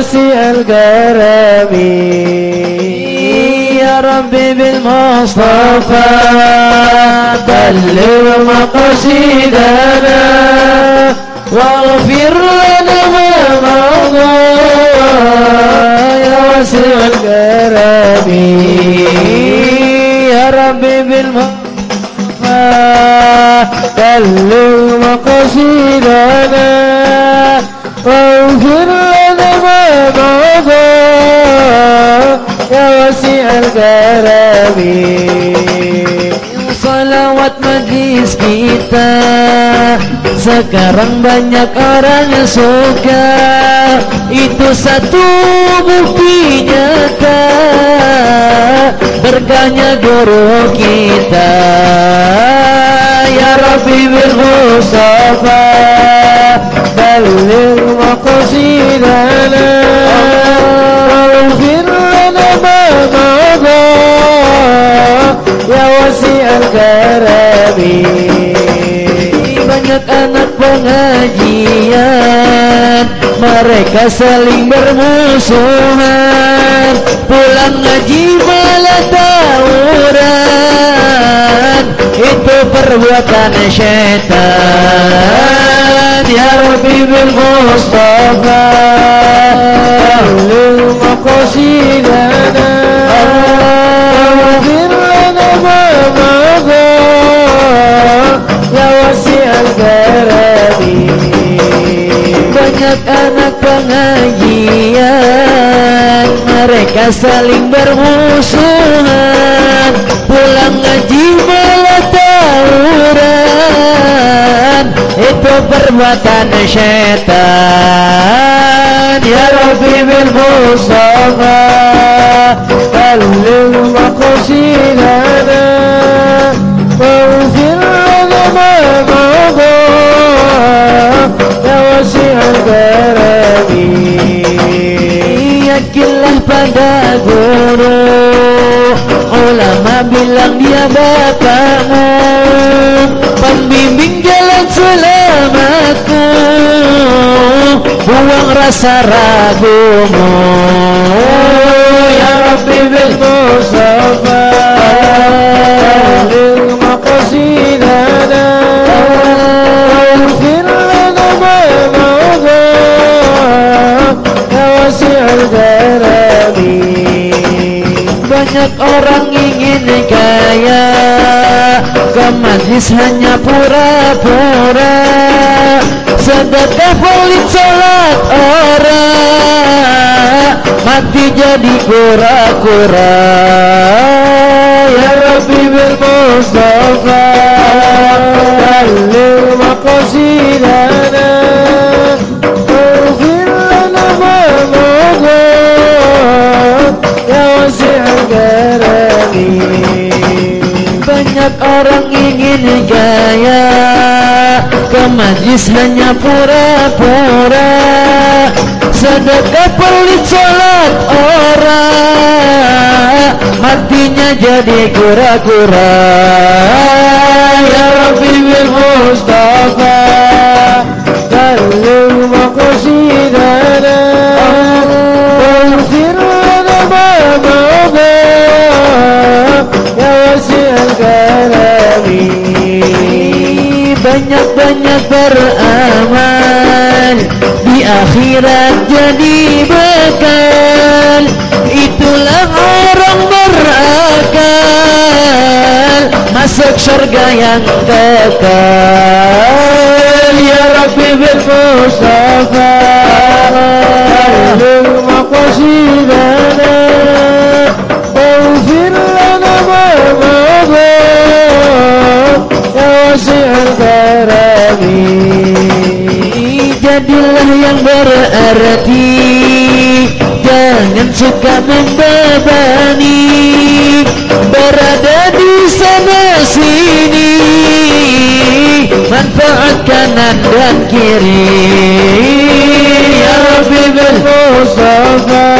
يا وسيع الكرم يا ربي بالمصطفى بلغ مقاصدنا واغفر لنا ما مضى يا وسيع الكرم يا ربي بالمصطفى بلغ مقاصدنا tarawih Salawat majlis kita Sekarang banyak orang yang suka. Itu satu bukti nyata Berkahnya guru kita. Ya Rabbi bil Mustafa Banyak anak pengajian. Mereka saling bermusuhan. Pulang ngaji malah tawuran. Itu perbuatan syaitan Ya Rabbi bil Mustafa. Ahlul maqasidana kita saling bermusuhan pulang ngaji malah tawuran. Itu perbuatan syaitan ya Rabbi bin Mustafa kalil Kau wauzil lana pada guru Ulama bilang dia bapakmu Pembimbing jalan selamatku Buang rasa ragumu Ya Rabbi bil ingin kaya Ke majlis hanya pura-pura. Sedekah pelit sholat orang. Mati jadi kura-kura. Ya Rabbi bil Mustafa orang ingin gaya Ke majlis hanya pura-pura. Sedekah pelit sholat orang Matinya jadi kura-kura. Ya Rabbi Mustafa Banyak-banyak beramal Di akhirat jadi bekal. Itulah orang berakal Masuk surga yang kekal. Ya Rabbi bil Mustafa mengerti Jangan suka membebani Berada di sana sini Manfaat kanan dan kiri Ya Rabbi bil Mustafa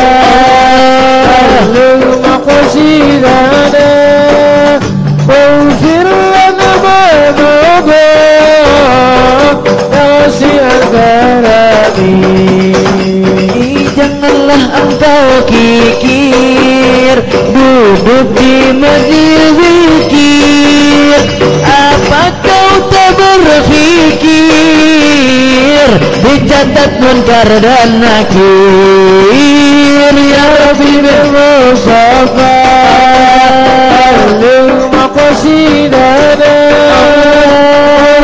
kikir Duduk di majlis zikir Apa kau tak berfikir Dicatat munkar dan nakir Ya Rabbi bin Mustafa Lil maqasidana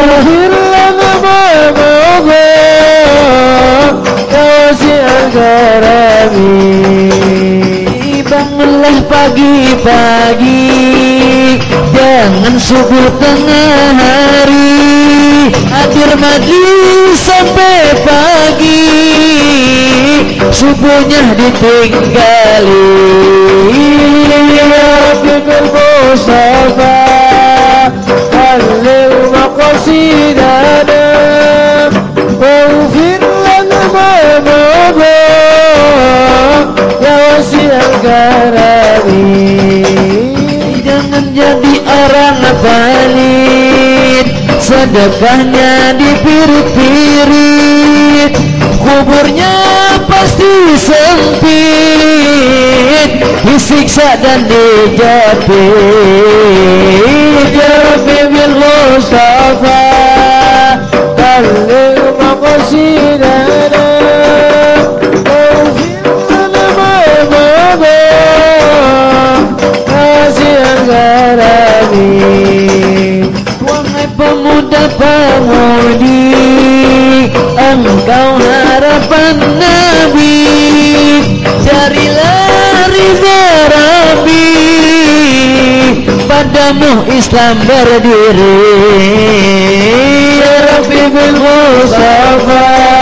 Lahir lana ma mada Wasi al-karami Bangunlah pagi-pagi. Jangan subuh tengah hari. Hadir majlis sampai pagi. Subuhnya ditinggali. Ya Fikir Mustafa Halil maqasidana Waghfir lana ma. valid. Sedekahnya dipirit-pirit Kuburnya pasti sempit Disiksa dan dijepit. Ya Rabbi bin Mustafa harapan Nabi Carilah ridha Rabbi Padamu Islam berdiri. Ya Rabbi bil Mustafa